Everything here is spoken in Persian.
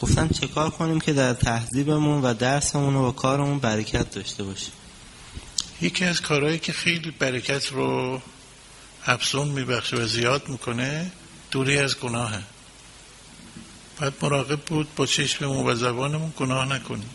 گفتم چه کار کنیم که در تهذیبمون و درسمون و کارمون برکت داشته باشیم. یکی از کارهایی که خیلی برکت رو افزون میبخشه و زیاد می‌کنه دوری از گناهه. باید مراقب بود با چشممون و زبانمون گناه نکنیم.